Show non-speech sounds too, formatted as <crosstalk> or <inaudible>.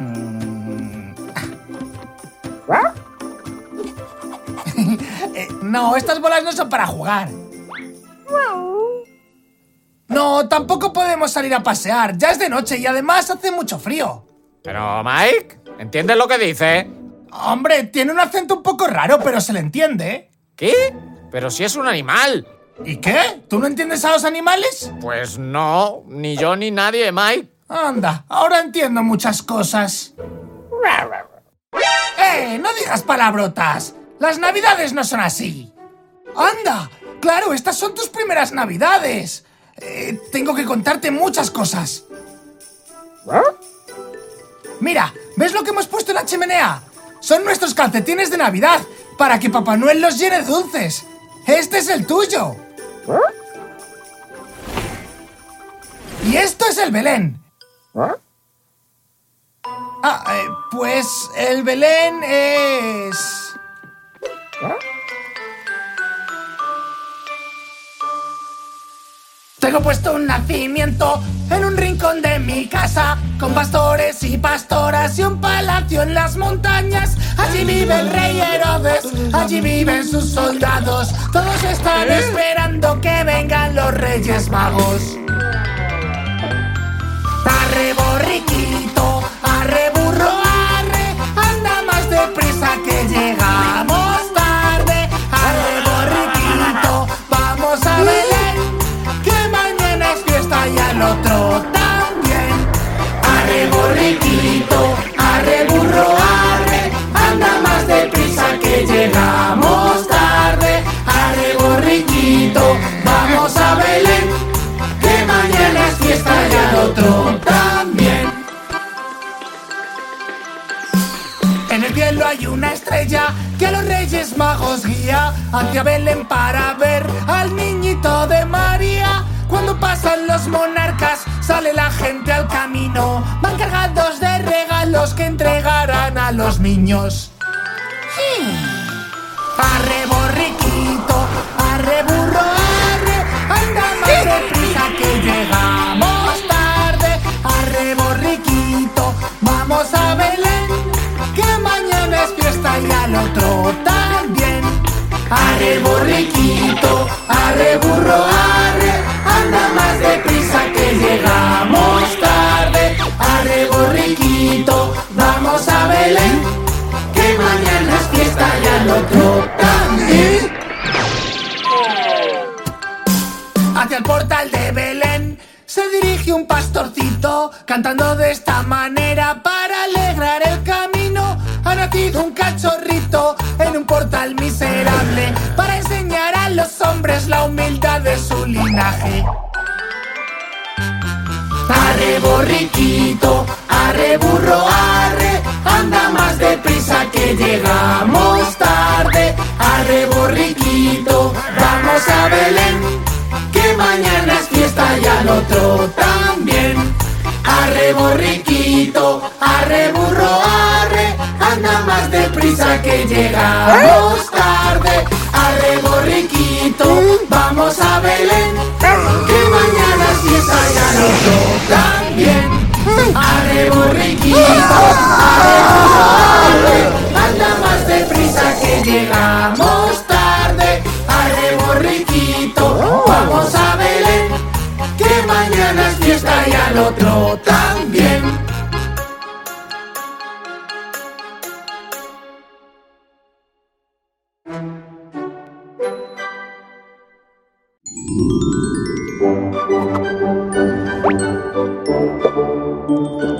Mm. <laughs> Eh, no, estas bolas no son para jugar. No, tampoco podemos salir a pasear. Ya es de noche y además hace mucho frío. Pero, Mike, ¿entiendes lo que dice? Hombre, tiene un acento un poco raro, pero se le entiende. ¿Qué? Pero si es un animal. ¿Y qué? ¿Tú no entiendes a los animales? Pues no, ni yo ni nadie, Mike. Anda, ahora entiendo muchas cosas. ¡Eh! No digas palabrotas. Las navidades no son así. Anda, claro, estas son tus primeras navidades. Eh, tengo que contarte muchas cosas. Mira, ¿ves lo que hemos puesto en la chimenea? Son nuestros calcetines de Navidad, para que Papá Noel los llene dulces. Este es el tuyo. Y esto es el Belén. Ah, eh, pues el Belén es... Tengo puesto un nacimiento en un rincón de mi casa, con pastores y pastoras y un palacio en las montañas. Allí vive el rey Herodes, allí viven sus soldados. Todos están esperando que vengan los reyes magos. Borriquito, que a los reyes magos guía hacia Belén para ver al niñito de María. Cuando pasan los monarcas, sale la gente al camino. Van cargados de regalos que entregarán a los niños. Arre borriquito, arre burro, Arre borriquito, arre burro, arre, anda más deprisa que llegamos tarde. Arre borriquito, vamos a Belén, que mañana es fiesta y al otro también. Hacia el portal de Belén se dirige un pastorcito cantando de esta manera para alegrar el camino. Ha nacido un cachorrito en un portal miserable para enseñar a los hombres la humildad de su linaje. Arre borriquito, arre burro, arre, anda más deprisa que llegamos tarde. Arre borriquito, vamos a Belén, que mañana es fiesta y al otro también. Arre borriquito, arre burro, más deprisa que llegamos tarde. Arre borriquito, vamos a Belén, que mañana es fiesta y al otro también. Arre borriquito, arre anda más deprisa que llegamos tarde. Arre borriquito, vamos a Belén, que mañana es fiesta y al otro también. Thank you.